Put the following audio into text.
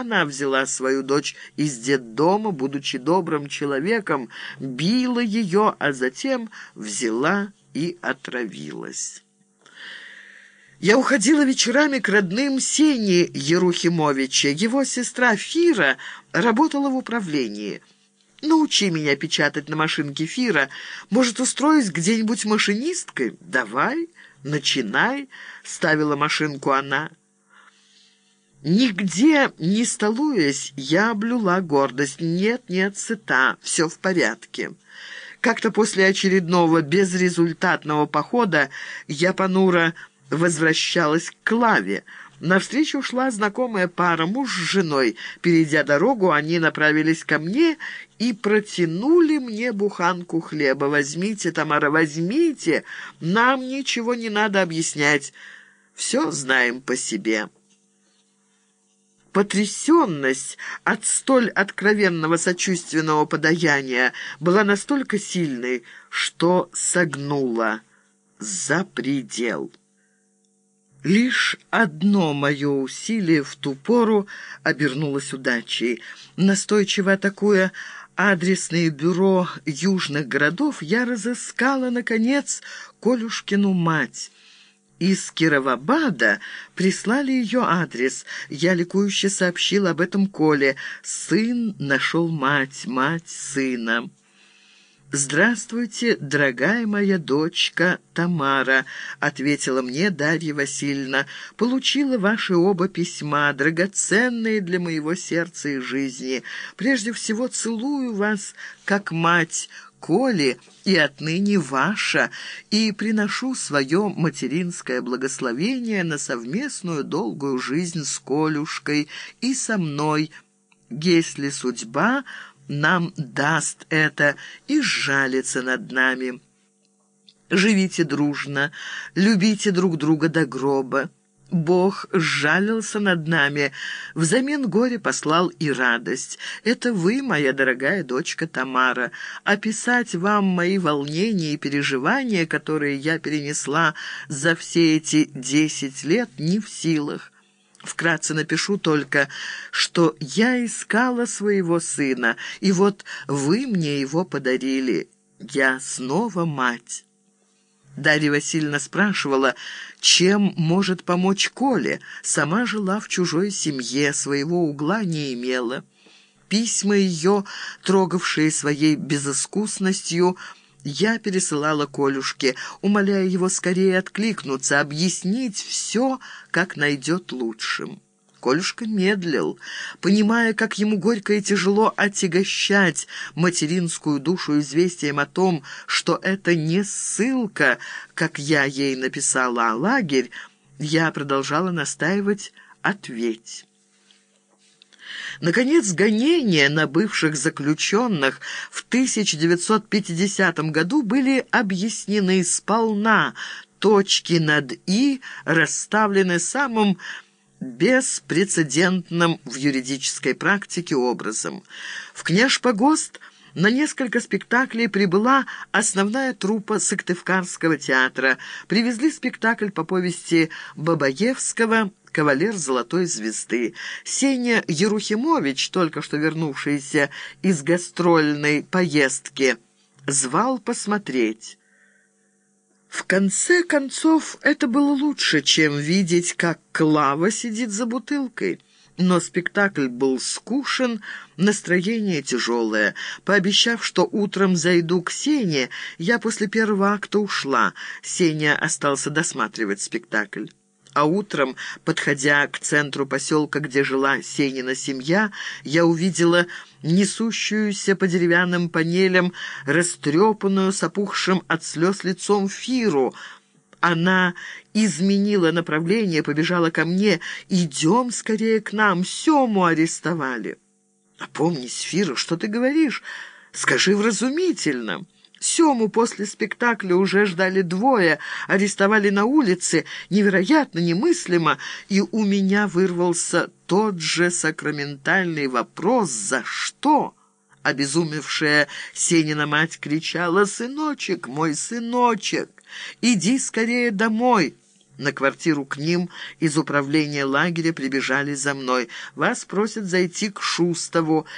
Она взяла свою дочь из детдома, будучи добрым человеком, била ее, а затем взяла и отравилась. Я уходила вечерами к родным Сене Ерухимовича. Его сестра Фира работала в управлении. «Научи меня печатать на машинке Фира. Может, устроюсь где-нибудь машинисткой? Давай, начинай», — ставила машинку она. Нигде не столуясь, я облюла гордость. Нет, нет, сыта, все в порядке. Как-то после очередного безрезультатного похода я понуро возвращалась к Клаве. Навстречу шла знакомая пара, муж с женой. Перейдя дорогу, они направились ко мне и протянули мне буханку хлеба. «Возьмите, Тамара, возьмите! Нам ничего не надо объяснять. Все знаем по себе». Потрясенность от столь откровенного сочувственного подаяния была настолько сильной, что согнула за предел. Лишь одно мое усилие в ту пору обернулось удачей. Настойчиво атакуя адресные бюро южных городов, я разыскала, наконец, Колюшкину мать. Из Кировабада прислали ее адрес. Я ликующе сообщила об этом Коле. Сын нашел мать, мать сына. «Здравствуйте, дорогая моя дочка Тамара», — ответила мне Дарья Васильевна. «Получила ваши оба письма, драгоценные для моего сердца и жизни. Прежде всего целую вас, как мать, Коли, и отныне ваша, и приношу свое материнское благословение на совместную долгую жизнь с Колюшкой и со мной, если судьба нам даст это и сжалится над нами. Живите дружно, любите друг друга до гроба. Бог сжалился над нами, взамен горя послал и радость. Это вы, моя дорогая дочка Тамара. Описать вам мои волнения и переживания, которые я перенесла за все эти десять лет, не в силах. Вкратце напишу только, что я искала своего сына, и вот вы мне его подарили. Я снова мать». Дарья Васильевна спрашивала, чем может помочь Коле. Сама жила в чужой семье, своего угла не имела. Письма ее, трогавшие своей безыскусностью, я пересылала Колюшке, умоляя его скорее откликнуться, объяснить все, как найдет лучшим. Колюшка медлил, понимая, как ему горько и тяжело отягощать материнскую душу известием о том, что это не ссылка, как я ей написала, а лагерь, я продолжала настаивать «ответь». Наконец, гонения на бывших заключенных в 1950 году были объяснены сполна, точки над «и» расставлены самым беспрецедентным в юридической практике образом. В Княж-Погост на несколько спектаклей прибыла основная труппа Сыктывкарского театра. Привезли спектакль по повести Бабаевского кавалер Золотой Звезды. Сеня Ерухимович, только что вернувшийся из гастрольной поездки, звал посмотреть. В конце концов, это было лучше, чем видеть, как Клава сидит за бутылкой. Но спектакль был скушен, настроение тяжелое. Пообещав, что утром зайду к Сене, я после первого акта ушла. Сеня остался досматривать спектакль. А утром, подходя к центру поселка, где жила Сенина семья, я увидела несущуюся по деревянным панелям, растрепанную, с опухшим от слез лицом Фиру. Она изменила направление, побежала ко мне. «Идем скорее к нам, Сему арестовали». «Опомнись, Фира, что ты говоришь? Скажи вразумительно». Сему после спектакля уже ждали двое, арестовали на улице, невероятно, немыслимо, и у меня вырвался тот же сакраментальный вопрос «За что?». Обезумевшая Сенина мать кричала «Сыночек, мой сыночек, иди скорее домой!» на квартиру к ним из управления лагеря прибежали за мной. Вас просят зайти к Шустову.